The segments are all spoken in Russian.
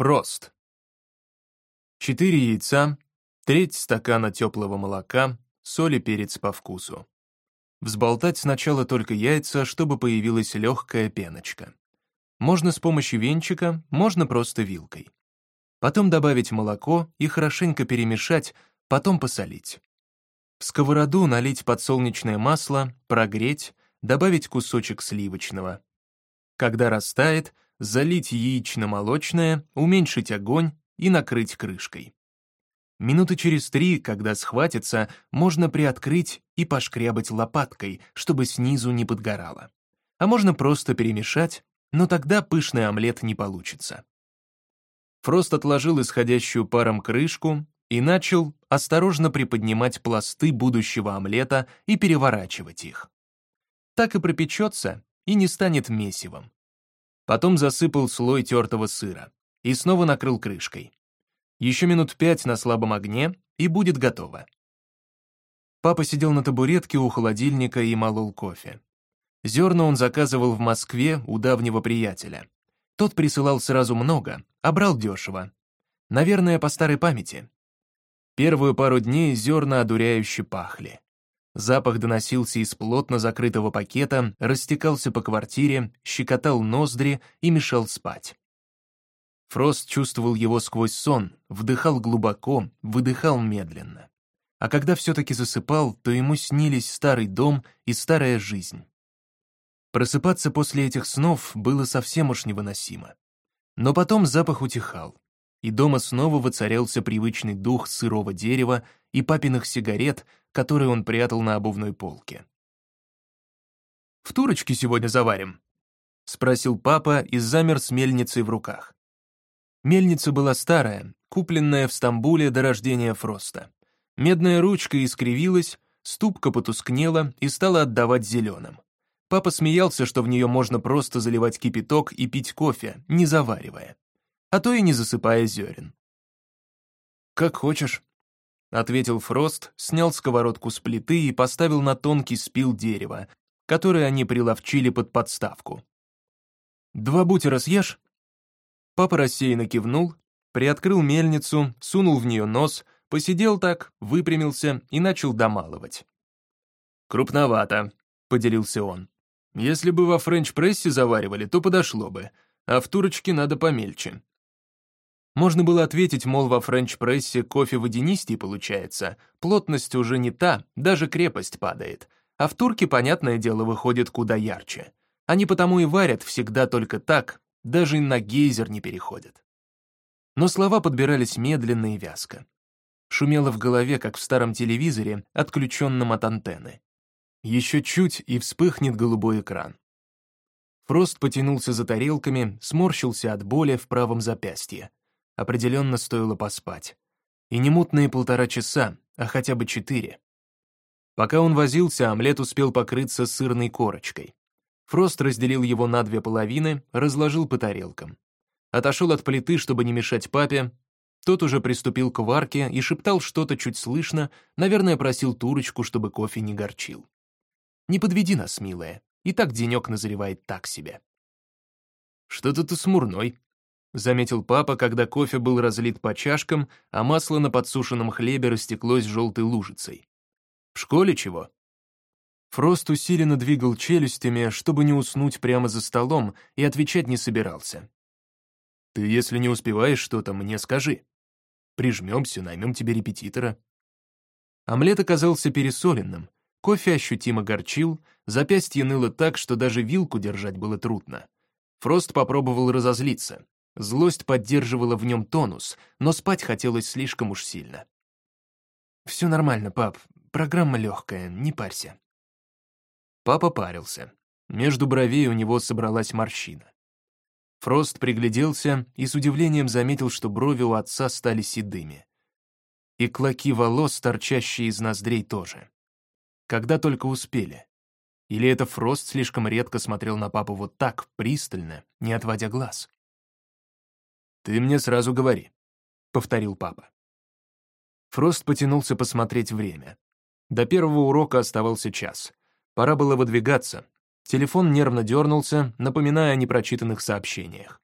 Фрост. Четыре яйца, треть стакана теплого молока, соль и перец по вкусу. Взболтать сначала только яйца, чтобы появилась легкая пеночка. Можно с помощью венчика, можно просто вилкой. Потом добавить молоко и хорошенько перемешать, потом посолить. В сковороду налить подсолнечное масло, прогреть, добавить кусочек сливочного. Когда растает, залить яично-молочное, уменьшить огонь и накрыть крышкой. Минуты через три, когда схватится, можно приоткрыть и пошкрябать лопаткой, чтобы снизу не подгорало. А можно просто перемешать, но тогда пышный омлет не получится. Фрост отложил исходящую паром крышку и начал осторожно приподнимать пласты будущего омлета и переворачивать их. Так и пропечется и не станет месивом. Потом засыпал слой тертого сыра и снова накрыл крышкой. Еще минут пять на слабом огне, и будет готово. Папа сидел на табуретке у холодильника и молол кофе. Зерна он заказывал в Москве у давнего приятеля. Тот присылал сразу много, а брал дешево. Наверное, по старой памяти. Первую пару дней зерна одуряюще пахли. Запах доносился из плотно закрытого пакета, растекался по квартире, щекотал ноздри и мешал спать. Фрост чувствовал его сквозь сон, вдыхал глубоко, выдыхал медленно. А когда все-таки засыпал, то ему снились старый дом и старая жизнь. Просыпаться после этих снов было совсем уж невыносимо. Но потом запах утихал, и дома снова воцарялся привычный дух сырого дерева и папиных сигарет, которые он прятал на обувной полке. «В турочке сегодня заварим?» — спросил папа и замер с мельницей в руках. Мельница была старая, купленная в Стамбуле до рождения Фроста. Медная ручка искривилась, ступка потускнела и стала отдавать зеленым. Папа смеялся, что в нее можно просто заливать кипяток и пить кофе, не заваривая. А то и не засыпая зерен. «Как хочешь», — ответил Фрост, снял сковородку с плиты и поставил на тонкий спил дерева, который они приловчили под подставку. «Два бутера съешь?» Папа рассеянно кивнул, приоткрыл мельницу, сунул в нее нос, посидел так, выпрямился и начал домалывать. «Крупновато», — поделился он. «Если бы во френч-прессе заваривали, то подошло бы, а в турочке надо помельче. Можно было ответить, мол, во френч-прессе кофе водянистей получается, плотность уже не та, даже крепость падает. А в турке, понятное дело, выходит куда ярче. Они потому и варят всегда только так, даже на гейзер не переходят. Но слова подбирались медленно и вязко. Шумело в голове, как в старом телевизоре, отключенном от антенны. Еще чуть, и вспыхнет голубой экран. Фрост потянулся за тарелками, сморщился от боли в правом запястье определенно стоило поспать. И не мутные полтора часа, а хотя бы четыре. Пока он возился, омлет успел покрыться сырной корочкой. Фрост разделил его на две половины, разложил по тарелкам. Отошел от плиты, чтобы не мешать папе. Тот уже приступил к варке и шептал что-то чуть слышно, наверное, просил турочку, чтобы кофе не горчил. «Не подведи нас, милая, и так денек назревает так себе». «Что-то ты смурной», — заметил папа, когда кофе был разлит по чашкам, а масло на подсушенном хлебе растеклось желтой лужицей. «В школе чего?» Фрост усиленно двигал челюстями, чтобы не уснуть прямо за столом, и отвечать не собирался. «Ты, если не успеваешь что-то, мне скажи. Прижмемся, наймем тебе репетитора». Омлет оказался пересоленным, кофе ощутимо горчил, запястье ныло так, что даже вилку держать было трудно. Фрост попробовал разозлиться. Злость поддерживала в нем тонус, но спать хотелось слишком уж сильно. «Все нормально, пап. Программа легкая, не парься». Папа парился. Между бровей у него собралась морщина. Фрост пригляделся и с удивлением заметил, что брови у отца стали седыми. И клоки волос, торчащие из ноздрей, тоже. Когда только успели. Или это Фрост слишком редко смотрел на папу вот так, пристально, не отводя глаз? «Ты мне сразу говори», — повторил папа. Фрост потянулся посмотреть время. До первого урока оставался час. Пора было выдвигаться. Телефон нервно дернулся, напоминая о непрочитанных сообщениях.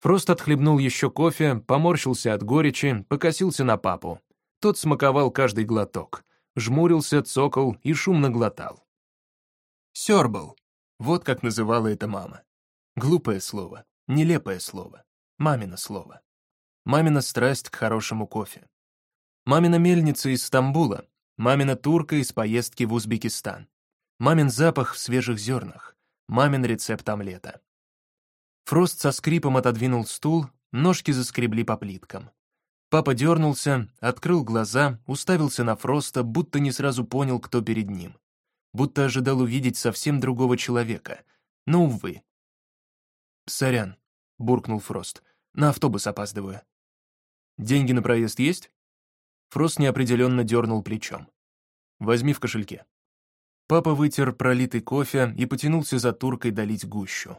Фрост отхлебнул еще кофе, поморщился от горечи, покосился на папу. Тот смаковал каждый глоток, жмурился, цокал и шумно глотал. Сёрбл. Вот как называла это мама. Глупое слово, нелепое слово, мамино слово. Мамина страсть к хорошему кофе. Мамина мельница из Стамбула, мамина турка из поездки в Узбекистан. Мамин запах в свежих зернах, мамин рецепт омлета. Фрост со скрипом отодвинул стул, ножки заскребли по плиткам. Папа дернулся, открыл глаза, уставился на Фроста, будто не сразу понял, кто перед ним. Будто ожидал увидеть совсем другого человека. Но, увы. «Сорян», — буркнул Фрост, — «на автобус опаздываю». «Деньги на проезд есть?» Фрост неопределенно дернул плечом. «Возьми в кошельке». Папа вытер пролитый кофе и потянулся за туркой долить гущу.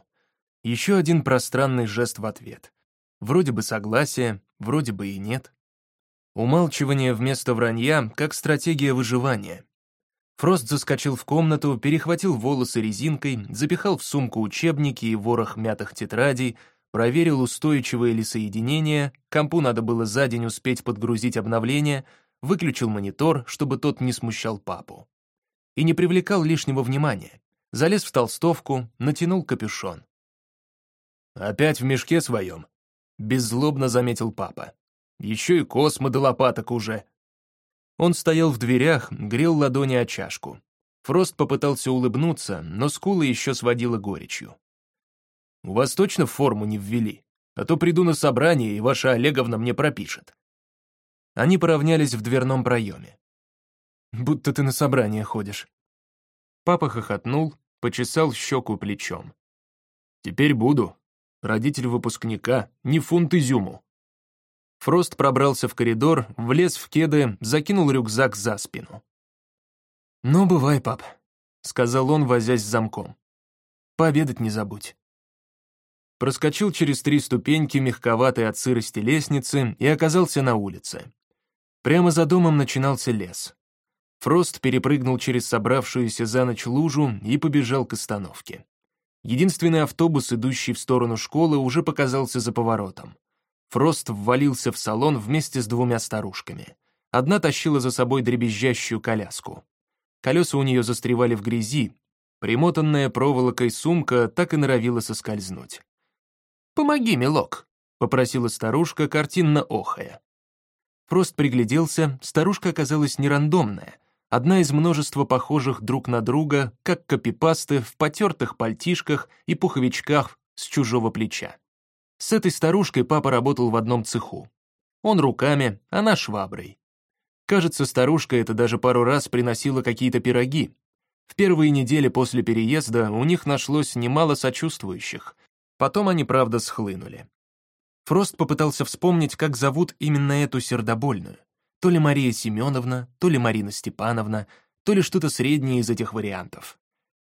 Еще один пространный жест в ответ. Вроде бы согласие, вроде бы и нет. Умалчивание вместо вранья, как стратегия выживания. Фрост заскочил в комнату, перехватил волосы резинкой, запихал в сумку учебники и ворох мятых тетрадей, проверил устойчивое ли соединение, компу надо было за день успеть подгрузить обновление, выключил монитор, чтобы тот не смущал папу. И не привлекал лишнего внимания. Залез в толстовку, натянул капюшон. «Опять в мешке своем», — беззлобно заметил папа. «Еще и космо до лопаток уже». Он стоял в дверях, грел ладони о чашку. Фрост попытался улыбнуться, но скулы еще сводила горечью. «У вас точно форму не ввели? А то приду на собрание, и ваша Олеговна мне пропишет». Они поравнялись в дверном проеме. «Будто ты на собрание ходишь». Папа хохотнул, почесал щеку плечом. «Теперь буду», родитель выпускника, не фунт изюму. Фрост пробрался в коридор, влез в кеды, закинул рюкзак за спину. «Ну, бывай, пап», — сказал он, возясь с замком. «Пообедать не забудь». Проскочил через три ступеньки мягковатой от сырости лестницы и оказался на улице. Прямо за домом начинался лес. Фрост перепрыгнул через собравшуюся за ночь лужу и побежал к остановке. Единственный автобус, идущий в сторону школы, уже показался за поворотом. Фрост ввалился в салон вместе с двумя старушками. Одна тащила за собой дребезжащую коляску. Колеса у нее застревали в грязи, примотанная проволокой сумка так и норовила соскользнуть. «Помоги, милок», — попросила старушка, картинно охая. Фрост пригляделся, старушка оказалась не рандомная, одна из множества похожих друг на друга, как копипасты в потертых пальтишках и пуховичках с чужого плеча. С этой старушкой папа работал в одном цеху. Он руками, она шваброй. Кажется, старушка это даже пару раз приносила какие-то пироги. В первые недели после переезда у них нашлось немало сочувствующих. Потом они, правда, схлынули. Фрост попытался вспомнить, как зовут именно эту сердобольную. То ли Мария Семеновна, то ли Марина Степановна, то ли что-то среднее из этих вариантов.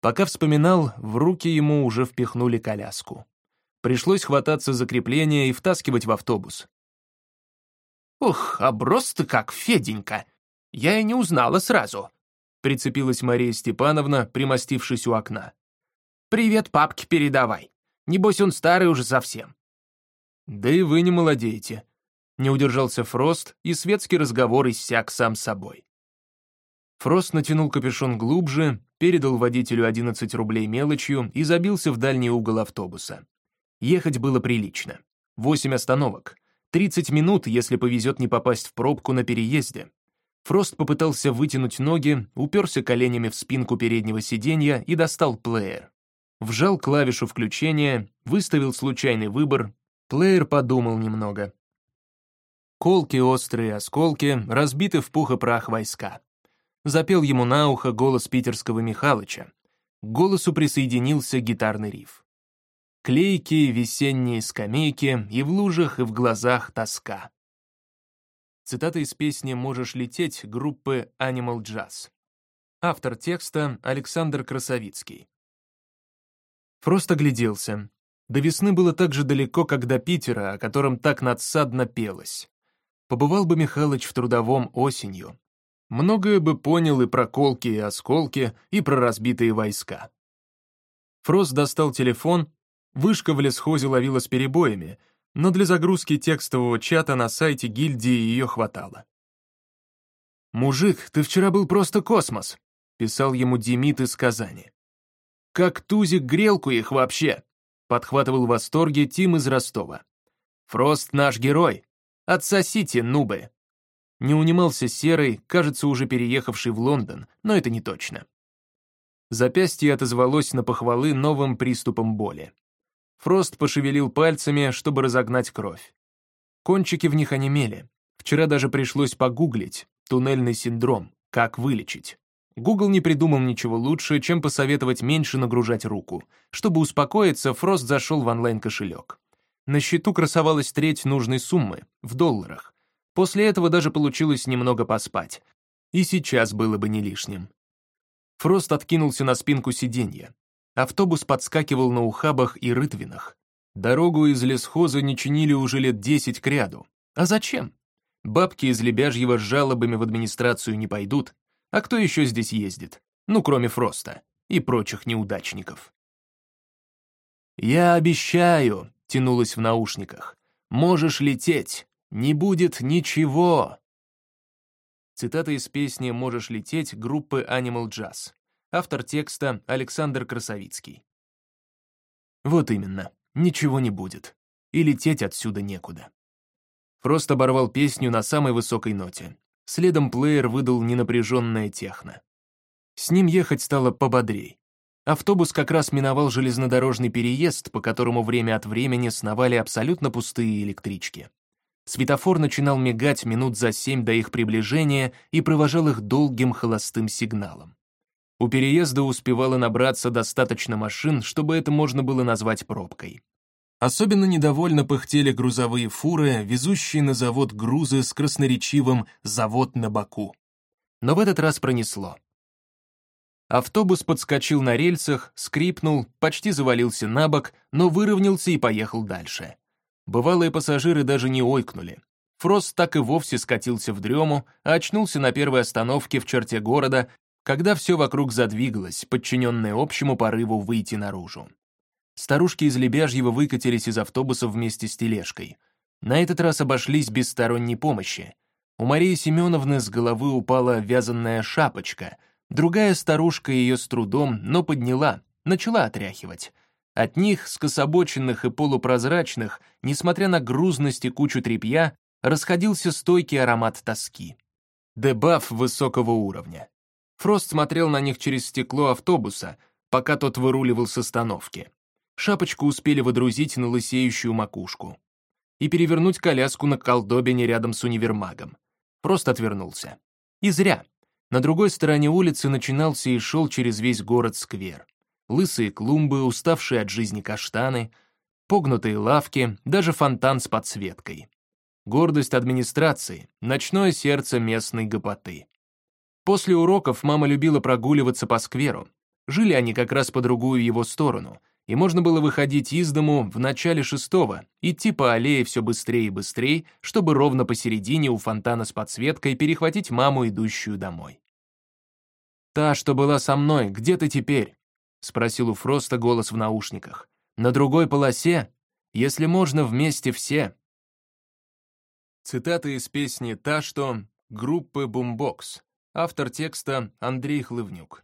Пока вспоминал, в руки ему уже впихнули коляску. Пришлось хвататься за крепление и втаскивать в автобус. «Ух, оброс ты как, Феденька! Я и не узнала сразу», прицепилась Мария Степановна, примостившись у окна. «Привет папке передавай. Небось, он старый уже совсем». «Да и вы не молодеете», не удержался Фрост, и светский разговор иссяк сам собой. Фрост натянул капюшон глубже, передал водителю 11 рублей мелочью и забился в дальний угол автобуса. Ехать было прилично. Восемь остановок. 30 минут, если повезет не попасть в пробку на переезде. Фрост попытался вытянуть ноги, уперся коленями в спинку переднего сиденья и достал плеер. Вжал клавишу включения, выставил случайный выбор. Плеер подумал немного. Колки острые осколки, разбиты в пух и прах войска. Запел ему на ухо голос питерского Михалыча. К голосу присоединился гитарный риф. Клейкие весенние скамейки, и в лужах, и в глазах тоска. Цитата из песни «Можешь лететь» группы Animal Jazz. Автор текста Александр Красовицкий. Фрост огляделся. До весны было так же далеко, как до Питера, о котором так надсадно пелось. Побывал бы Михалыч в трудовом осенью. Многое бы понял и про колки и осколки, и про разбитые войска. Фрост достал телефон, вышка в лесхозе ловила с перебоями, но для загрузки текстового чата на сайте гильдии ее хватало. «Мужик, ты вчера был просто космос», — писал ему Демид из Казани. «Как тузик грелку их вообще», — подхватывал в восторге Тим из Ростова. «Фрост наш герой. Отсосите, нубы». Не унимался Серый, кажется, уже переехавший в Лондон, но это не точно. Запястье отозвалось на похвалы новым приступом боли. Фрост пошевелил пальцами, чтобы разогнать кровь. Кончики в них онемели. Вчера даже пришлось погуглить туннельный синдром, как вылечить. Google не придумал ничего лучше, чем посоветовать меньше нагружать руку. Чтобы успокоиться, Фрост зашел в онлайн-кошелек. На счету красовалась треть нужной суммы, в долларах. После этого даже получилось немного поспать. И сейчас было бы не лишним. Фрост откинулся на спинку сиденья. Автобус подскакивал на ухабах и рытвинах. Дорогу из лесхоза не чинили уже лет десять кряду. А зачем? Бабки из Лебяжьего с жалобами в администрацию не пойдут. А кто еще здесь ездит? Ну, кроме Фроста и прочих неудачников. «Я обещаю», — тянулось в наушниках, — «можешь лететь, не будет ничего». Цитата из песни «Можешь лететь» группы Animal Jazz. Автор текста Александр Красовицкий. Вот именно, ничего не будет. И лететь отсюда некуда. Фрост оборвал песню на самой высокой ноте. Следом плеер выдал ненапряженное техно. С ним ехать стало пободрей. Автобус как раз миновал железнодорожный переезд, по которому время от времени сновали абсолютно пустые электрички. Светофор начинал мигать минут за семь до их приближения и провожал их долгим холостым сигналом. У переезда успевало набраться достаточно машин, чтобы это можно было назвать пробкой. Особенно недовольно пыхтели грузовые фуры, везущие на завод грузы с красноречивым «завод на боку». Но в этот раз пронесло. Автобус подскочил на рельсах, скрипнул, почти завалился на бок, но выровнялся и поехал дальше. Бывалые пассажиры даже не ойкнули. Фрост так и вовсе скатился в дрему, а очнулся на первой остановке в черте города, когда все вокруг задвигалось, подчиненное общему порыву выйти наружу. Старушки из Лебяжьего выкатились из автобуса вместе с тележкой. На этот раз обошлись без сторонней помощи. У Марии Семеновны с головы упала вязаная шапочка, другая старушка ее с трудом, но подняла, начала отряхивать. От них, скособоченных и полупрозрачных, несмотря на грузность и кучу тряпья, расходился стойкий аромат тоски. Дебаф высокого уровня. Фрост смотрел на них через стекло автобуса, пока тот выруливал с остановки. Шапочку успели водрузить на лысеющую макушку. И перевернуть коляску на колдобине рядом с универмагом. Просто отвернулся. И зря. На другой стороне улицы начинался и шел через весь город сквер. Лысые клумбы, уставшие от жизни каштаны, погнутые лавки, даже фонтан с подсветкой. Гордость администрации, ночное сердце местной гопоты. После уроков мама любила прогуливаться по скверу. Жили они как раз по другую его сторону, и можно было выходить из дому в начале шестого, идти по аллее все быстрее и быстрее, чтобы ровно посередине у фонтана с подсветкой перехватить маму, идущую домой. «Та, что была со мной, где ты теперь?» — спросил у Фроста голос в наушниках. «На другой полосе? Если можно, вместе все». Цитата из песни «Та, что» группы «Бумбокс», Автор текста Андрей Хлывнюк.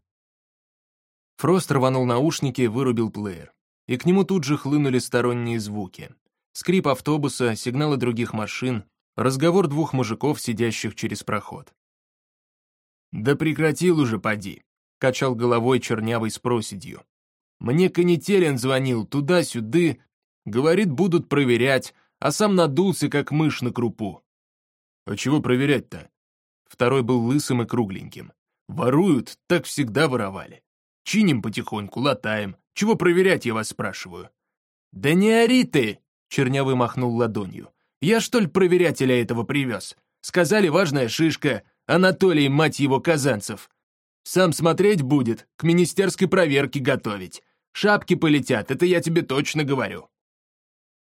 Фрост рванул наушники, вырубил плеер. И к нему тут же хлынули сторонние звуки. Скрип автобуса, сигналы других машин, разговор двух мужиков, сидящих через проход. «Да прекратил уже, поди», — качал головой чернявый с проседью. «Мне Канителин звонил туда-сюда, говорит, будут проверять, а сам надулся, как мышь на крупу». «А чего проверять-то?» Второй был лысым и кругленьким. Воруют, так всегда воровали. Чиним потихоньку, латаем. Чего проверять, я вас спрашиваю? Да не ори ты! Чернявый махнул ладонью. Я что ли проверятеля этого привез? Сказали, важная шишка. Анатолий, мать его, Казанцев. Сам смотреть будет, к министерской проверке готовить. Шапки полетят, это я тебе точно говорю.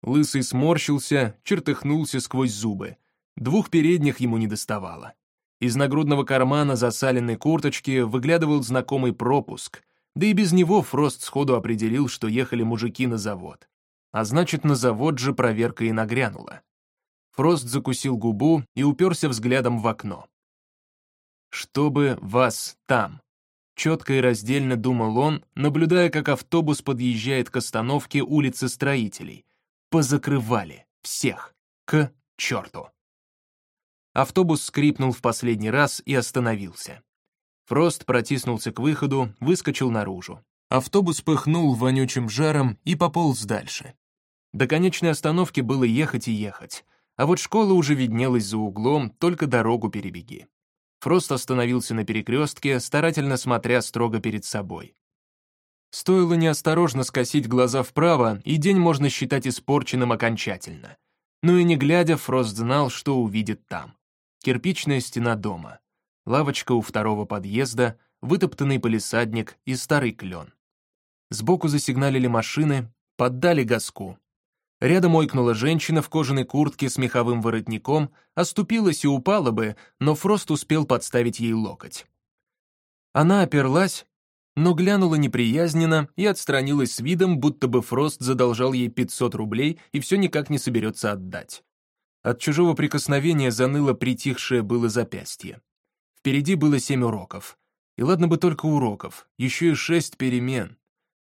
Лысый сморщился, чертыхнулся сквозь зубы. Двух передних ему не доставало. Из нагрудного кармана засаленной курточки выглядывал знакомый пропуск, да и без него Фрост сходу определил, что ехали мужики на завод. а значит, на завод же проверка и нагрянула. Фрост закусил губу и уперся взглядом в окно. «Чтобы вас там», — четко и раздельно думал он, наблюдая, как автобус подъезжает к остановке улицы Строителей. Позакрывали. Всех. К черту. Автобус скрипнул в последний раз и остановился. Фрост протиснулся к выходу, выскочил наружу. Автобус пыхнул вонючим жаром и пополз дальше. До конечной остановки было ехать и ехать, а вот школа уже виднелась за углом, только дорогу перебеги. Фрост остановился на перекрестке, старательно смотря строго перед собой. Стоило неосторожно скосить глаза вправо, и день можно считать испорченным окончательно. Но и не глядя, Фрост знал, что увидит там. Кирпичная стена дома, лавочка у второго подъезда, вытоптанный полисадник и старый клен. Сбоку засигналили машины, поддали газку. Рядом ойкнула женщина в кожаной куртке с меховым воротником, оступилась и упала бы, но Фрост успел подставить ей локоть. Она оперлась, но глянула неприязненно и отстранилась с видом, будто бы Фрост задолжал ей 500 рублей и все никак не соберется отдать. От чужого прикосновения заныло притихшее было запястье. Впереди было семь уроков. И ладно бы только уроков, еще и шесть перемен.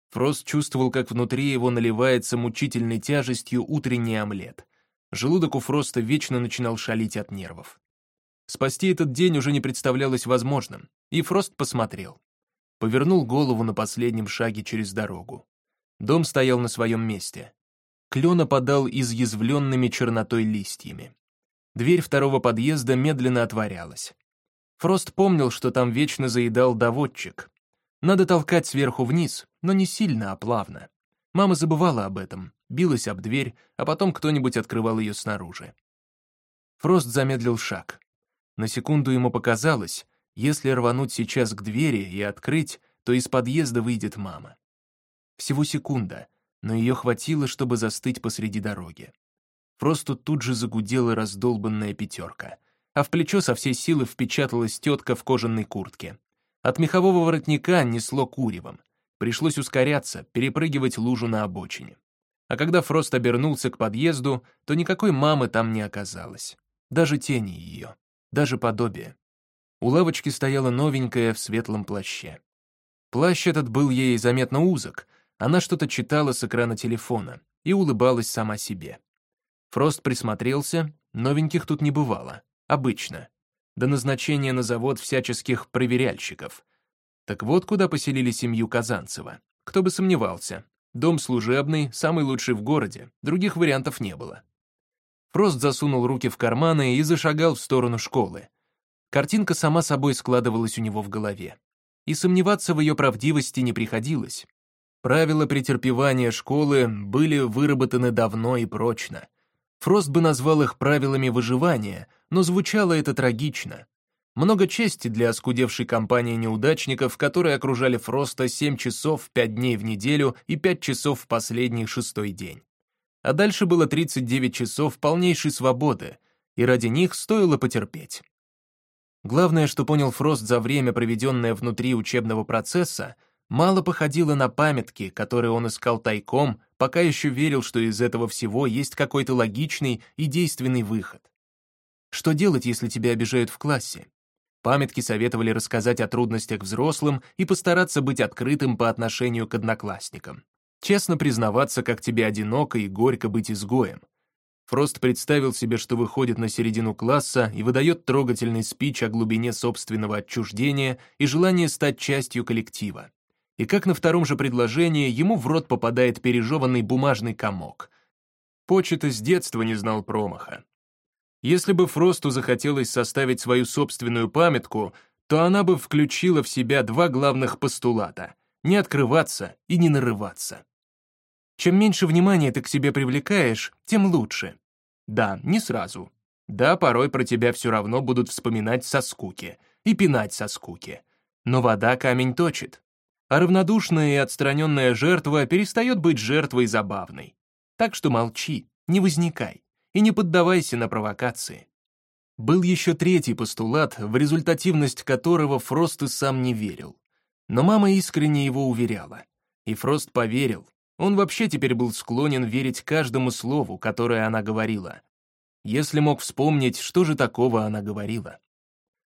Фрост чувствовал, как внутри его наливается мучительной тяжестью утренний омлет. Желудок у Фроста вечно начинал шалить от нервов. Спасти этот день уже не представлялось возможным, и Фрост посмотрел. Повернул голову на последнем шаге через дорогу. Дом стоял на своем месте. Клен опадал изъязвленными чернотой листьями. Дверь второго подъезда медленно отворялась. Фрост помнил, что там вечно заедал доводчик, надо толкать сверху вниз, но не сильно, а плавно. Мама забывала об этом, билась об дверь, а потом кто-нибудь открывал ее снаружи. Фрост замедлил шаг. На секунду ему показалось, если рвануть сейчас к двери и открыть, то из подъезда выйдет мама. Всего секунда, но ее хватило, чтобы застыть посреди дороги. Фросту тут же загудела раздолбанная пятерка, а в плечо со всей силы впечаталась тетка в кожаной куртке. От мехового воротника несло куревом. Пришлось ускоряться, перепрыгивать лужу на обочине. А когда Фрост обернулся к подъезду, то никакой мамы там не оказалось. Даже тени ее, даже подобие. У лавочки стояла новенькая в светлом плаще. Плащ этот был ей заметно узок, она что-то читала с экрана телефона и улыбалась сама себе. Фрост присмотрелся, новеньких тут не бывало, обычно до назначения на завод всяческих проверяльщиков. Так вот, куда поселили семью Казанцева. Кто бы сомневался. Дом служебный, самый лучший в городе, других вариантов не было. Фрост засунул руки в карманы и зашагал в сторону школы. Картинка сама собой складывалась у него в голове. И сомневаться в ее правдивости не приходилось. Правила претерпевания школы были выработаны давно и прочно. Фрост бы назвал их правилами выживания — но звучало это трагично. Много чести для оскудевшей компании неудачников, которые окружали Фроста 7 часов 5 дней в неделю и 5 часов в последний шестой день. А дальше было 39 часов полнейшей свободы, и ради них стоило потерпеть. Главное, что понял Фрост за время, проведенное внутри учебного процесса, мало походило на памятки, которые он искал тайком, пока еще верил, что из этого всего есть какой-то логичный и действенный выход. Что делать, если тебя обижают в классе? Памятки советовали рассказать о трудностях взрослым и постараться быть открытым по отношению к одноклассникам. Честно признаваться, как тебе одиноко и горько быть изгоем. Фрост представил себе, что выходит на середину класса и выдает трогательный спич о глубине собственного отчуждения и желании стать частью коллектива. И как на втором же предложении ему в рот попадает пережеванный бумажный комок. Почета с детства не знал промаха. Если бы Фросту захотелось составить свою собственную памятку, то она бы включила в себя два главных постулата — не открываться и не нарываться. Чем меньше внимания ты к себе привлекаешь, тем лучше. Да, не сразу. Да, порой про тебя все равно будут вспоминать со скуки и пинать со скуки. Но вода камень точит. А равнодушная и отстраненная жертва перестает быть жертвой забавной. Так что молчи, не возникай и не поддавайся на провокации. Был еще третий постулат, в результативность которого Фрост и сам не верил. Но мама искренне его уверяла. И Фрост поверил, Он вообще теперь был склонен верить каждому слову, которое она говорила. Если мог вспомнить, что же такого она говорила.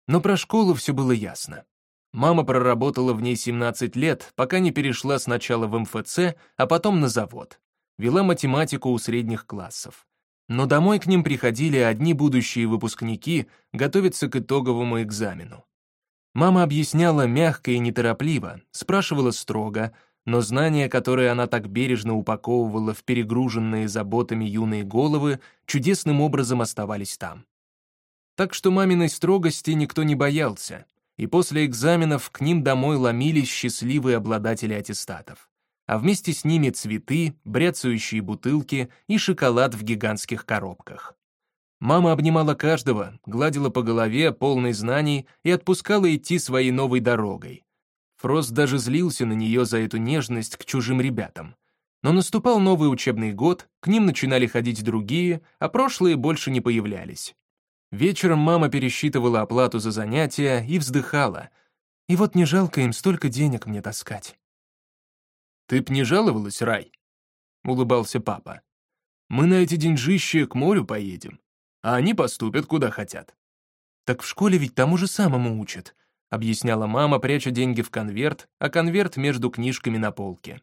Но про школу все было ясно. Мама проработала в ней 17 лет, пока не перешла сначала в МФЦ, а потом на завод. Вела математику у средних классов. Но домой к ним приходили одни будущие выпускники готовиться к итоговому экзамену. Мама объясняла мягко и неторопливо, спрашивала строго, но знания, которые она так бережно упаковывала в перегруженные заботами юные головы, чудесным образом оставались там. Так что маминой строгости никто не боялся, и после экзаменов к ним домой ломились счастливые обладатели аттестатов, а вместе с ними цветы, бряцающие бутылки и шоколад в гигантских коробках. Мама обнимала каждого, гладила по голове, полной знаний, и отпускала идти своей новой дорогой. Фрост даже злился на нее за эту нежность к чужим ребятам. Но наступал новый учебный год, к ним начинали ходить другие, а прошлые больше не появлялись. Вечером мама пересчитывала оплату за занятия и вздыхала. И вот не жалко им столько денег мне таскать. «Ты б не жаловалась, Рай?» — улыбался папа. «Мы на эти деньжища к морю поедем а они поступят куда хотят. «Так в школе ведь тому же самому учат», — объясняла мама, пряча деньги в конверт, а конверт между книжками на полке.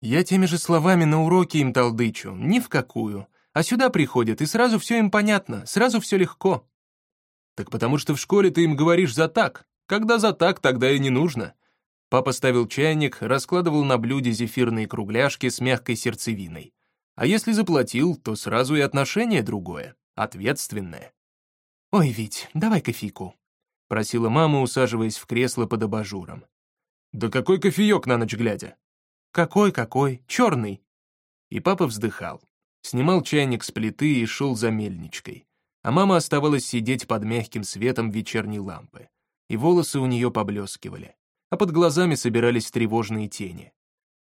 «Я теми же словами на уроке им толдычу, ни в какую, а сюда приходят, и сразу все им понятно, сразу все легко». «Так потому что в школе ты им говоришь за так, когда за так, тогда и не нужно». Папа ставил чайник, раскладывал на блюде зефирные кругляшки с мягкой сердцевиной. А если заплатил, то сразу и отношение другое ответственная. «Ой, Вить, давай кофейку», — просила мама, усаживаясь в кресло под абажуром. «Да какой кофеек на ночь глядя?» «Какой-какой? Черный!» И папа вздыхал. Снимал чайник с плиты и шел за мельничкой. А мама оставалась сидеть под мягким светом вечерней лампы. И волосы у нее поблескивали. А под глазами собирались тревожные тени.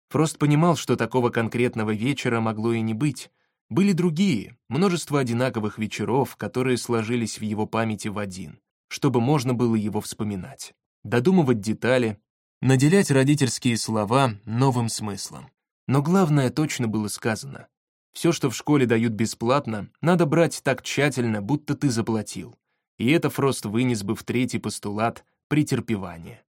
Фрост понимал, что такого конкретного вечера могло и не быть, были другие, множество одинаковых вечеров, которые сложились в его памяти в один, чтобы можно было его вспоминать, додумывать детали, наделять родительские слова новым смыслом. Но главное точно было сказано. Все, что в школе дают бесплатно, надо брать так тщательно, будто ты заплатил. И это Фрост вынес бы в третий постулат претерпевания.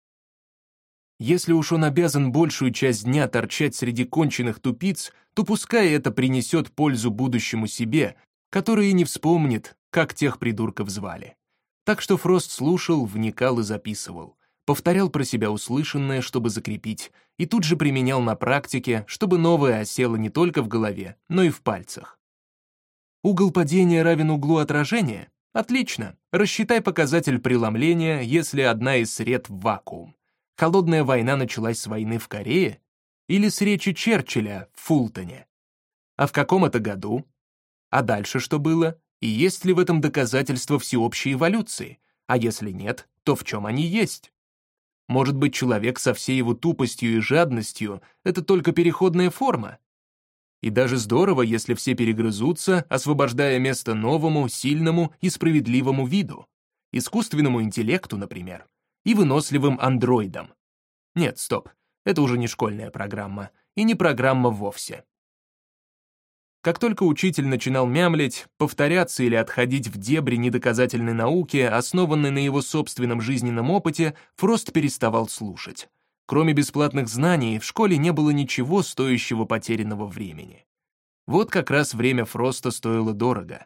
Если уж он обязан большую часть дня торчать среди конченых тупиц, то пускай это принесет пользу будущему себе, который и не вспомнит, как тех придурков звали. Так что Фрост слушал, вникал и записывал, повторял про себя услышанное, чтобы закрепить, и тут же применял на практике, чтобы новое осело не только в голове, но и в пальцах. Угол падения равен углу отражения? Отлично. Рассчитай показатель преломления, если одна из сред в вакуум. Холодная война началась с войны в Корее или с речи Черчилля в Фултоне? А в каком это году? А дальше что было? И есть ли в этом доказательство всеобщей эволюции? А если нет, то в чем они есть? Может быть, человек со всей его тупостью и жадностью — это только переходная форма? И даже здорово, если все перегрызутся, освобождая место новому, сильному и справедливому виду. Искусственному интеллекту, например и выносливым андроидом. Нет, стоп, это уже не школьная программа, и не программа вовсе. Как только учитель начинал мямлить, повторяться или отходить в дебри недоказательной науки, основанной на его собственном жизненном опыте, Фрост переставал слушать. Кроме бесплатных знаний, в школе не было ничего стоящего потерянного времени. Вот как раз время Фроста стоило дорого.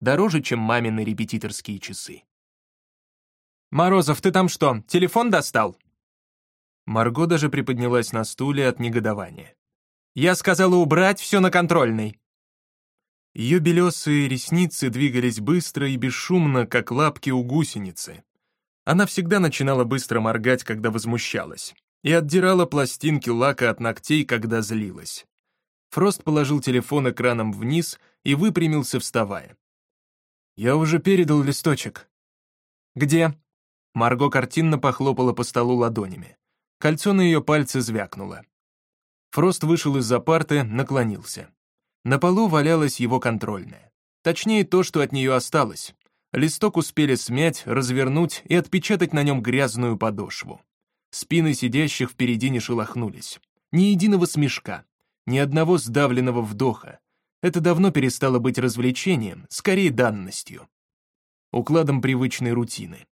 Дороже, чем мамины репетиторские часы. «Морозов, ты там что, телефон достал?» Марго даже приподнялась на стуле от негодования. «Я сказала убрать все на контрольный». Ее белесые ресницы двигались быстро и бесшумно, как лапки у гусеницы. Она всегда начинала быстро моргать, когда возмущалась, и отдирала пластинки лака от ногтей, когда злилась. Фрост положил телефон экраном вниз и выпрямился, вставая. «Я уже передал листочек». «Где?» Марго картинно похлопала по столу ладонями. Кольцо на ее пальце звякнуло. Фрост вышел из-за парты, наклонился. На полу валялась его контрольная. Точнее, то, что от нее осталось. Листок успели смять, развернуть и отпечатать на нем грязную подошву. Спины сидящих впереди не шелохнулись. Ни единого смешка. Ни одного сдавленного вдоха. Это давно перестало быть развлечением, скорее данностью. Укладом привычной рутины.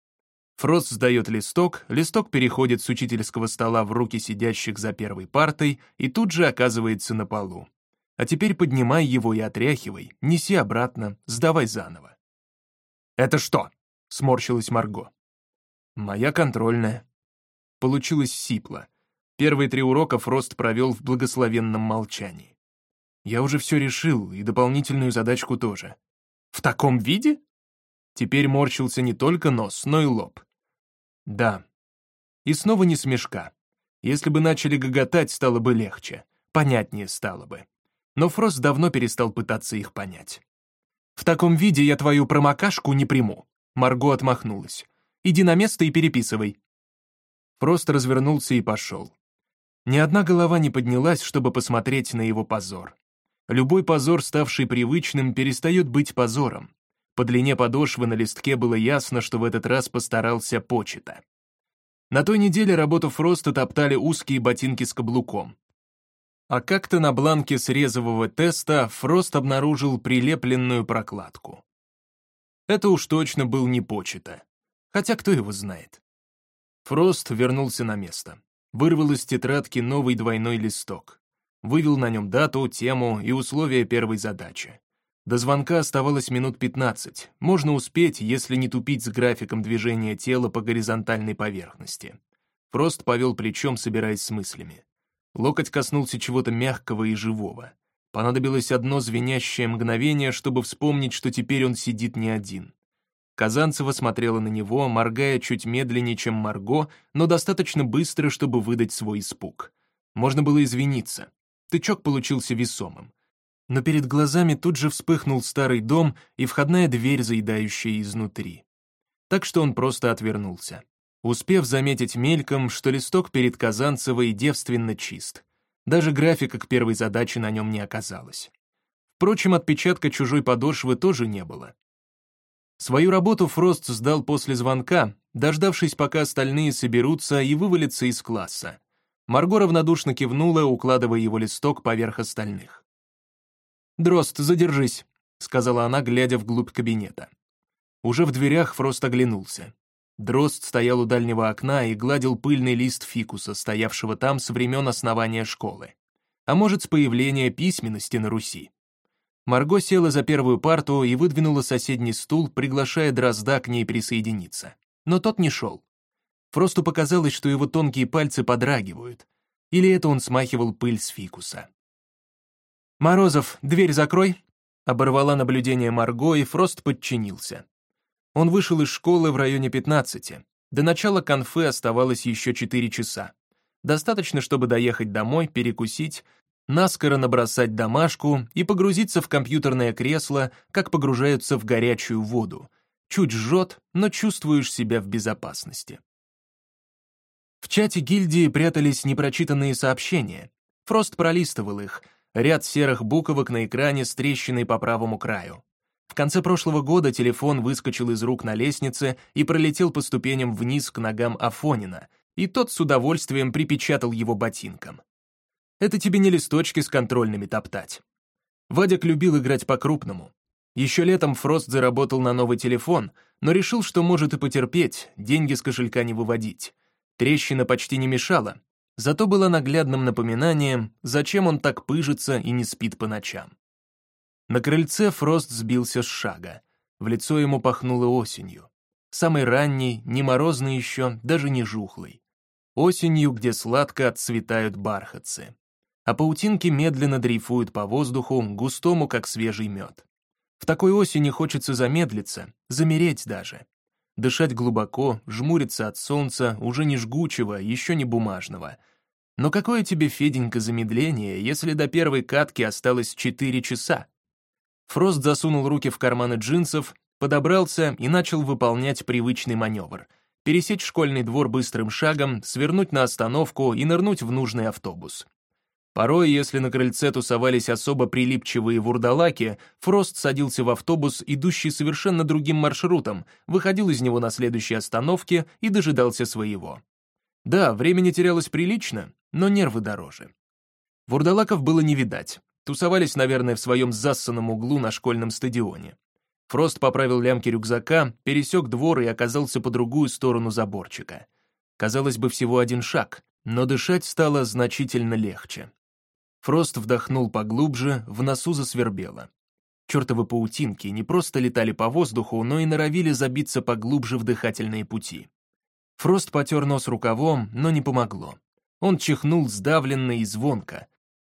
Фрост сдает листок, листок переходит с учительского стола в руки сидящих за первой партой и тут же оказывается на полу. А теперь поднимай его и отряхивай, неси обратно, сдавай заново. «Это что?» — сморщилась Марго. «Моя контрольная». Получилось сипло. Первые три урока Фрост провел в благословенном молчании. Я уже все решил, и дополнительную задачку тоже. «В таком виде?» Теперь морщился не только нос, но и лоб. Да. И снова не смешка. Если бы начали гоготать, стало бы легче. Понятнее стало бы. Но Фрост давно перестал пытаться их понять. «В таком виде я твою промокашку не приму», — Марго отмахнулась. «Иди на место и переписывай». Фрост развернулся и пошел. Ни одна голова не поднялась, чтобы посмотреть на его позор. Любой позор, ставший привычным, перестает быть позором. По длине подошвы на листке было ясно, что в этот раз постарался почета. На той неделе работу Фроста топтали узкие ботинки с каблуком. А как-то на бланке срезового теста Фрост обнаружил прилепленную прокладку. Это уж точно был не почета. Хотя кто его знает. Фрост вернулся на место. Вырвал из тетрадки новый двойной листок. Вывел на нем дату, тему и условия первой задачи. До звонка оставалось минут 15. Можно успеть, если не тупить с графиком движения тела по горизонтальной поверхности. Фрост повел плечом, собираясь с мыслями. Локоть коснулся чего-то мягкого и живого. Понадобилось одно звенящее мгновение, чтобы вспомнить, что теперь он сидит не один. Казанцева смотрела на него, моргая чуть медленнее, чем Марго, но достаточно быстро, чтобы выдать свой испуг. Можно было извиниться. Тычок получился весомым но перед глазами тут же вспыхнул старый дом и входная дверь, заедающая изнутри. Так что он просто отвернулся, успев заметить мельком, что листок перед Казанцевой девственно чист. Даже графика к первой задаче на нем не оказалось. Впрочем, отпечатка чужой подошвы тоже не было. Свою работу Фрост сдал после звонка, дождавшись, пока остальные соберутся и вывалятся из класса. Марго равнодушно кивнула, укладывая его листок поверх остальных. «Дрозд, задержись», — сказала она, глядя вглубь кабинета. Уже в дверях Фрост оглянулся. Дрозд стоял у дальнего окна и гладил пыльный лист фикуса, стоявшего там с времен основания школы. А может, с появления письменности на Руси. Марго села за первую парту и выдвинула соседний стул, приглашая Дрозда к ней присоединиться. Но тот не шел. Фросту показалось, что его тонкие пальцы подрагивают. Или это он смахивал пыль с фикуса. «Морозов, дверь закрой!» Оборвала наблюдение Марго, и Фрост подчинился. Он вышел из школы в районе 15. До начала конфы оставалось еще 4 часа. Достаточно, чтобы доехать домой, перекусить, наскоро набросать домашку и погрузиться в компьютерное кресло, как погружаются в горячую воду. Чуть жжет, но чувствуешь себя в безопасности. В чате гильдии прятались непрочитанные сообщения. Фрост пролистывал их — ряд серых буквок на экране с трещиной по правому краю. В конце прошлого года телефон выскочил из рук на лестнице и пролетел по ступеням вниз к ногам Афонина, и тот с удовольствием припечатал его ботинком. Это тебе не листочки с контрольными топтать. Вадик любил играть по-крупному. Еще летом Фрост заработал на новый телефон, но решил, что может и потерпеть, деньги с кошелька не выводить. Трещина почти не мешала, зато было наглядным напоминанием, зачем он так пыжится и не спит по ночам. На крыльце Фрост сбился с шага. В лицо ему пахнуло осенью. Самый ранний, не морозный еще, даже не жухлый. Осенью, где сладко отцветают бархатцы. А паутинки медленно дрейфуют по воздуху, густому, как свежий мед. В такой осени хочется замедлиться, замереть даже. Дышать глубоко, жмуриться от солнца, уже не жгучего, еще не бумажного — но какое тебе, Феденька, замедление, если до первой катки осталось 4 часа? Фрост засунул руки в карманы джинсов, подобрался и начал выполнять привычный маневр. Пересечь школьный двор быстрым шагом, свернуть на остановку и нырнуть в нужный автобус. Порой, если на крыльце тусовались особо прилипчивые вурдалаки, Фрост садился в автобус, идущий совершенно другим маршрутом, выходил из него на следующей остановке и дожидался своего. Да, времени терялось прилично, но нервы дороже. Вурдалаков было не видать. Тусовались, наверное, в своем зассанном углу на школьном стадионе. Фрост поправил лямки рюкзака, пересек двор и оказался по другую сторону заборчика. Казалось бы, всего один шаг, но дышать стало значительно легче. Фрост вдохнул поглубже, в носу засвербело. Чертовы паутинки не просто летали по воздуху, но и норовили забиться поглубже в дыхательные пути. Фрост потер нос рукавом, но не помогло. Он чихнул сдавленно и звонко.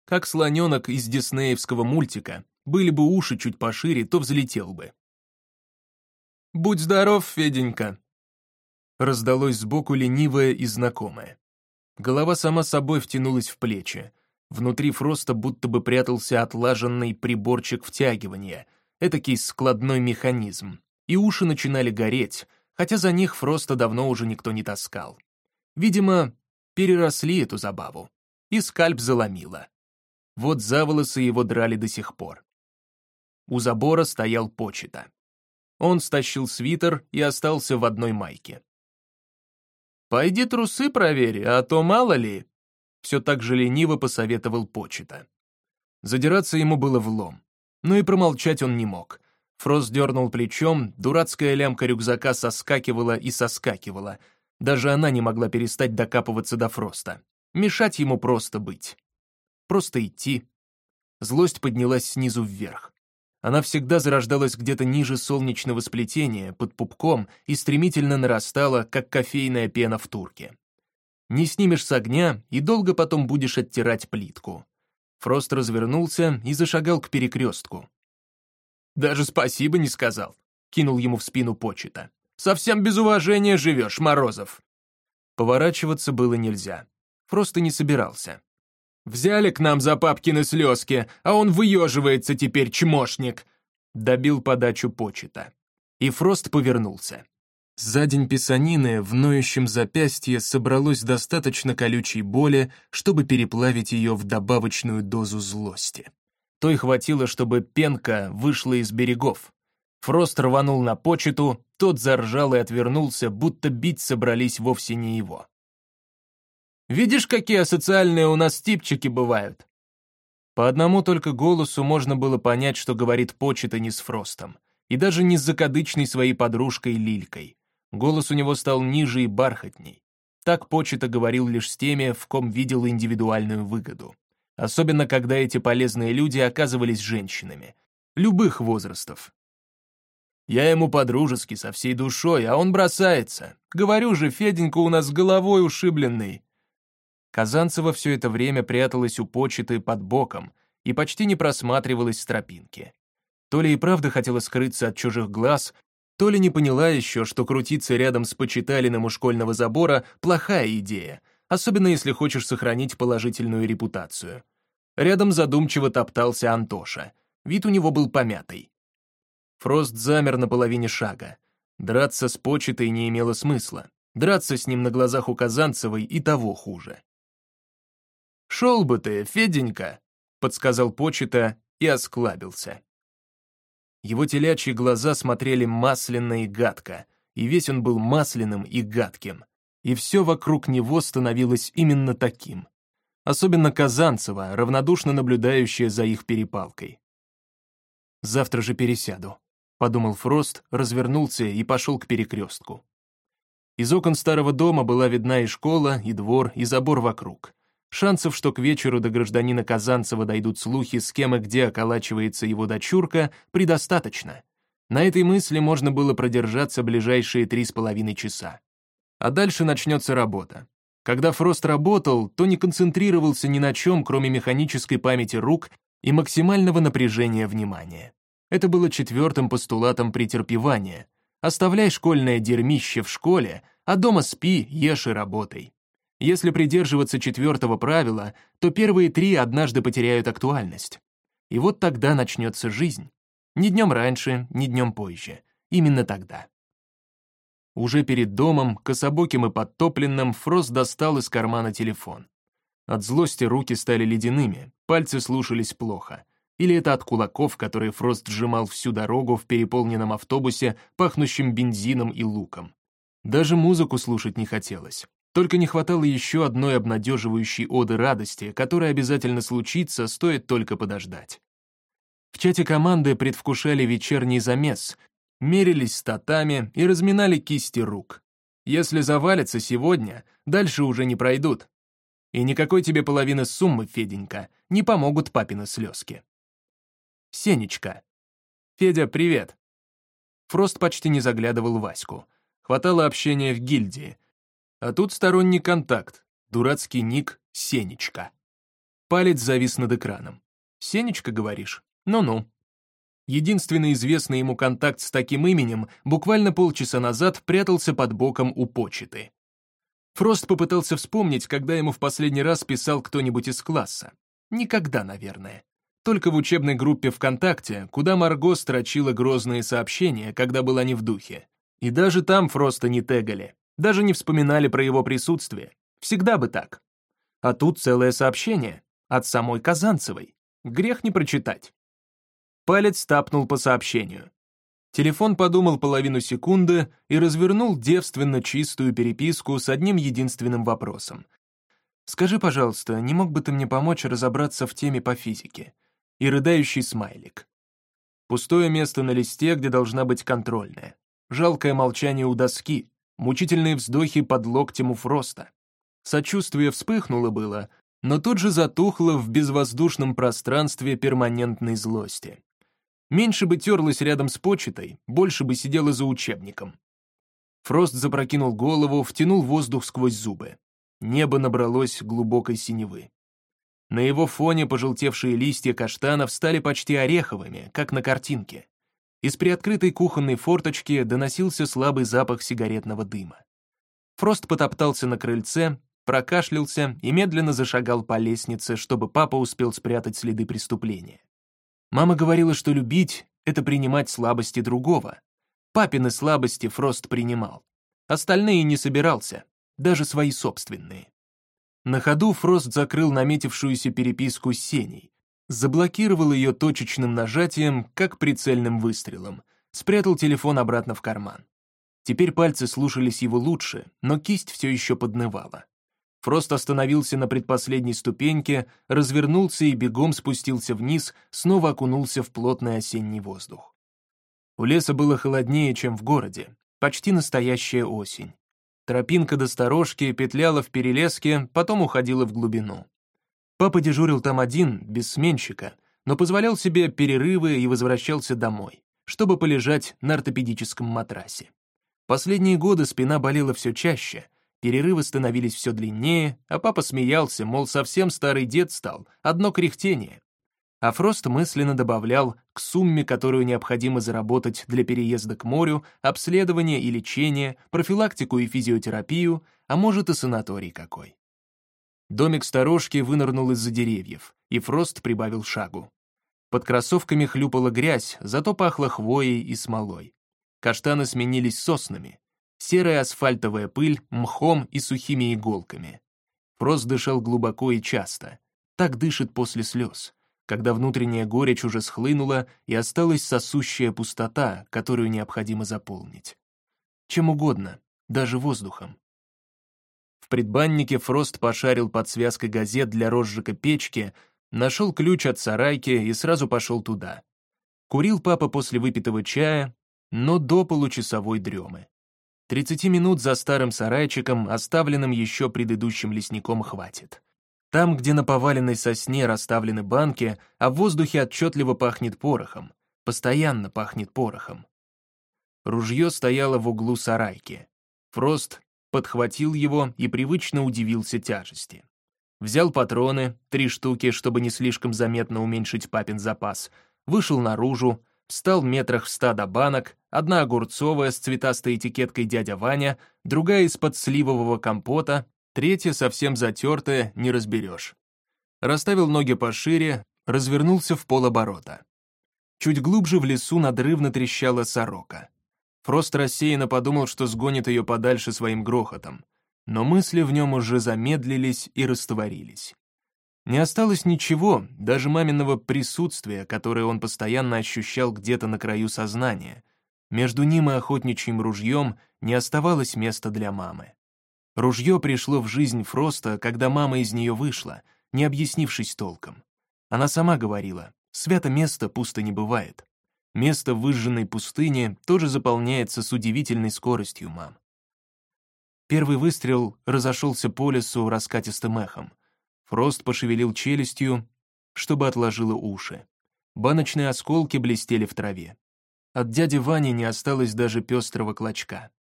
Как слоненок из диснеевского мультика, были бы уши чуть пошире, то взлетел бы. «Будь здоров, Феденька!» Раздалось сбоку ленивое и знакомое. Голова сама собой втянулась в плечи. Внутри Фроста будто бы прятался отлаженный приборчик втягивания, этакий складной механизм. И уши начинали гореть, хотя за них Фроста давно уже никто не таскал. Видимо, переросли эту забаву. И скальп заломило. Вот за волосы его драли до сих пор. У забора стоял почета. Он стащил свитер и остался в одной майке. «Пойди трусы проверь, а то мало ли», все так же лениво посоветовал почета. Задираться ему было влом. Но и промолчать он не мог. Фрост дернул плечом, дурацкая лямка рюкзака соскакивала и соскакивала. Даже она не могла перестать докапываться до Фроста. Мешать ему просто быть. Просто идти. Злость поднялась снизу вверх. Она всегда зарождалась где-то ниже солнечного сплетения, под пупком, и стремительно нарастала, как кофейная пена в турке. Не снимешь с огня, и долго потом будешь оттирать плитку. Фрост развернулся и зашагал к перекрестку. «Даже спасибо не сказал», — кинул ему в спину почета. «Совсем без уважения живешь, Морозов». Поворачиваться было нельзя. Фрост и не собирался. Взяли к нам за папкины слезки, а он выеживается теперь, чмошник!» Добил подачу почета. И Фрост повернулся. За день писанины в ноющем запястье собралось достаточно колючей боли, чтобы переплавить ее в добавочную дозу злости. Той хватило, чтобы пенка вышла из берегов. Фрост рванул на почету, тот заржал и отвернулся, будто бить собрались вовсе не его. Видишь, какие асоциальные у нас типчики бывают?» По одному только голосу можно было понять, что говорит почта не с Фростом, и даже не с закадычной своей подружкой Лилькой. Голос у него стал ниже и бархатней. Так почта говорил лишь с теми, в ком видел индивидуальную выгоду. Особенно, когда эти полезные люди оказывались женщинами. Любых возрастов. Я ему по-дружески, со всей душой, а он бросается. Говорю же, Феденька у нас головой ушибленный. Казанцева все это время пряталась у почты под боком и почти не просматривалась с тропинки. То ли и правда хотела скрыться от чужих глаз, то ли не поняла еще, что крутиться рядом с почиталиным у школьного забора – плохая идея, особенно если хочешь сохранить положительную репутацию. Рядом задумчиво топтался Антоша. Вид у него был помятый. Фрост замер на половине шага. Драться с почтой не имело смысла. Драться с ним на глазах у Казанцевой и того хуже. «Шел бы ты, Феденька!» — подсказал почета и осклабился. Его телячьи глаза смотрели масляно и гадко, и весь он был масляным и гадким. И все вокруг него становилось именно таким. Особенно Казанцева, равнодушно наблюдающая за их перепалкой. «Завтра же пересяду», — подумал Фрост, развернулся и пошел к перекрестку. Из окон старого дома была видна и школа, и двор, и забор вокруг. Шансов, что к вечеру до гражданина Казанцева дойдут слухи, с кем и где околачивается его дочурка, предостаточно. На этой мысли можно было продержаться ближайшие три с половиной часа. А дальше начнется работа. Когда Фрост работал, то не концентрировался ни на чем, кроме механической памяти рук и максимального напряжения внимания. Это было четвертым постулатом претерпевания. Оставляй школьное дерьмище в школе, а дома спи, ешь и работай. Если придерживаться четвертого правила, то первые три однажды потеряют актуальность. И вот тогда начнется жизнь. Ни днем раньше, ни днем позже. Именно тогда. Уже перед домом, кособоким и подтопленным, Фрост достал из кармана телефон. От злости руки стали ледяными, пальцы слушались плохо. Или это от кулаков, которые Фрост сжимал всю дорогу в переполненном автобусе, пахнущем бензином и луком. Даже музыку слушать не хотелось. Только не хватало еще одной обнадеживающей оды радости, которая обязательно случится, стоит только подождать. В чате команды предвкушали вечерний замес, мерились статами и разминали кисти рук. Если завалится сегодня, дальше уже не пройдут. И никакой тебе половины суммы, Феденька, не помогут папины слезки. Сенечка. Федя, привет. Фрост почти не заглядывал Ваську. Хватало общения в гильдии. А тут сторонний контакт, дурацкий ник Сенечка. Палец завис над экраном. «Сенечка, говоришь? Ну-ну». Единственный известный ему контакт с таким именем буквально полчаса назад прятался под боком у почты. Фрост попытался вспомнить, когда ему в последний раз писал кто-нибудь из класса. Никогда, наверное. Только в учебной группе ВКонтакте, куда Марго строчила грозные сообщения, когда была не в духе. И даже там Фроста не тегали, даже не вспоминали про его присутствие. Всегда бы так. А тут целое сообщение от самой Казанцевой. Грех не прочитать. Палец тапнул по сообщению. Телефон подумал половину секунды и развернул девственно чистую переписку с одним единственным вопросом. «Скажи, пожалуйста, не мог бы ты мне помочь разобраться в теме по физике?» И рыдающий смайлик. Пустое место на листе, где должна быть контрольная. Жалкое молчание у доски, мучительные вздохи под локтем у Фроста. Сочувствие вспыхнуло было, но тут же затухло в безвоздушном пространстве перманентной злости. Меньше бы терлась рядом с почтой, больше бы сидела за учебником. Фрост запрокинул голову, втянул воздух сквозь зубы. Небо набралось глубокой синевы. На его фоне пожелтевшие листья каштанов стали почти ореховыми, как на картинке. Из приоткрытой кухонной форточки доносился слабый запах сигаретного дыма. Фрост потоптался на крыльце, прокашлялся и медленно зашагал по лестнице, чтобы папа успел спрятать следы преступления. Мама говорила, что любить — это принимать слабости другого. Папины слабости Фрост принимал. Остальные не собирался, даже свои собственные. На ходу Фрост закрыл наметившуюся переписку с Сеней, заблокировал ее точечным нажатием, как прицельным выстрелом, спрятал телефон обратно в карман. Теперь пальцы слушались его лучше, но кисть все еще поднывала. Фрост остановился на предпоследней ступеньке, развернулся и бегом спустился вниз, снова окунулся в плотный осенний воздух. У леса было холоднее, чем в городе, почти настоящая осень. Тропинка до сторожки петляла в перелеске, потом уходила в глубину. Папа дежурил там один, без сменщика, но позволял себе перерывы и возвращался домой, чтобы полежать на ортопедическом матрасе. Последние годы спина болела все чаще, Перерывы становились все длиннее, а папа смеялся, мол, совсем старый дед стал, одно кряхтение. А Фрост мысленно добавлял к сумме, которую необходимо заработать для переезда к морю, обследование и лечение, профилактику и физиотерапию, а может и санаторий какой. Домик сторожки вынырнул из-за деревьев, и Фрост прибавил шагу. Под кроссовками хлюпала грязь, зато пахло хвоей и смолой. Каштаны сменились соснами серая асфальтовая пыль, мхом и сухими иголками. Фрост дышал глубоко и часто. Так дышит после слез, когда внутренняя горечь уже схлынула и осталась сосущая пустота, которую необходимо заполнить. Чем угодно, даже воздухом. Предбаннике Фрост пошарил под связкой газет для розжига печки, нашел ключ от сарайки и сразу пошел туда. Курил папа после выпитого чая, но до получасовой дремы. 30 минут за старым сарайчиком, оставленным еще предыдущим лесником, хватит. Там, где на поваленной сосне расставлены банки, а в воздухе отчетливо пахнет порохом. Постоянно пахнет порохом. Ружье стояло в углу сарайки. Фрост подхватил его и привычно удивился тяжести. Взял патроны, три штуки, чтобы не слишком заметно уменьшить папин запас, вышел наружу, встал метрах в ста до банок, одна огурцовая с цветастой этикеткой «Дядя Ваня», другая из-под сливового компота, третья совсем затертая, не разберешь. Расставил ноги пошире, развернулся в полоборота. Чуть глубже в лесу надрывно трещала сорока. Фрост рассеянно подумал, что сгонит ее подальше своим грохотом, но мысли в нем уже замедлились и растворились. Не осталось ничего, даже маминого присутствия, которое он постоянно ощущал где-то на краю сознания. Между ним и охотничьим ружьем не оставалось места для мамы. Ружье пришло в жизнь Фроста, когда мама из нее вышла, не объяснившись толком. Она сама говорила, свято место пусто не бывает. Место выжженной пустыне тоже заполняется с удивительной скоростью, мам. Первый выстрел разошелся по лесу раскатистым эхом. Фрост пошевелил челюстью, чтобы отложило уши. Баночные осколки блестели в траве. От дяди Вани не осталось даже пестрого клочка.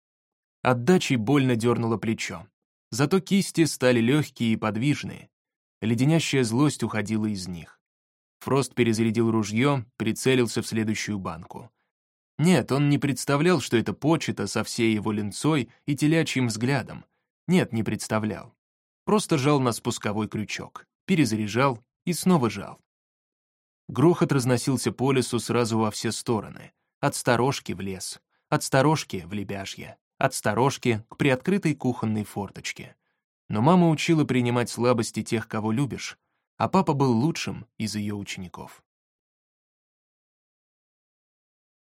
Отдачей больно дернуло плечо. Зато кисти стали легкие и подвижные. Леденящая злость уходила из них. Фрост перезарядил ружье, прицелился в следующую банку. Нет, он не представлял, что это почета со всей его линцой и телячьим взглядом. Нет, не представлял. Просто жал на спусковой крючок, перезаряжал и снова жал. Грохот разносился по лесу сразу во все стороны. От сторожки в лес, от сторожки в лебяжье, от сторожки к приоткрытой кухонной форточке. Но мама учила принимать слабости тех, кого любишь, а папа был лучшим из ее учеников.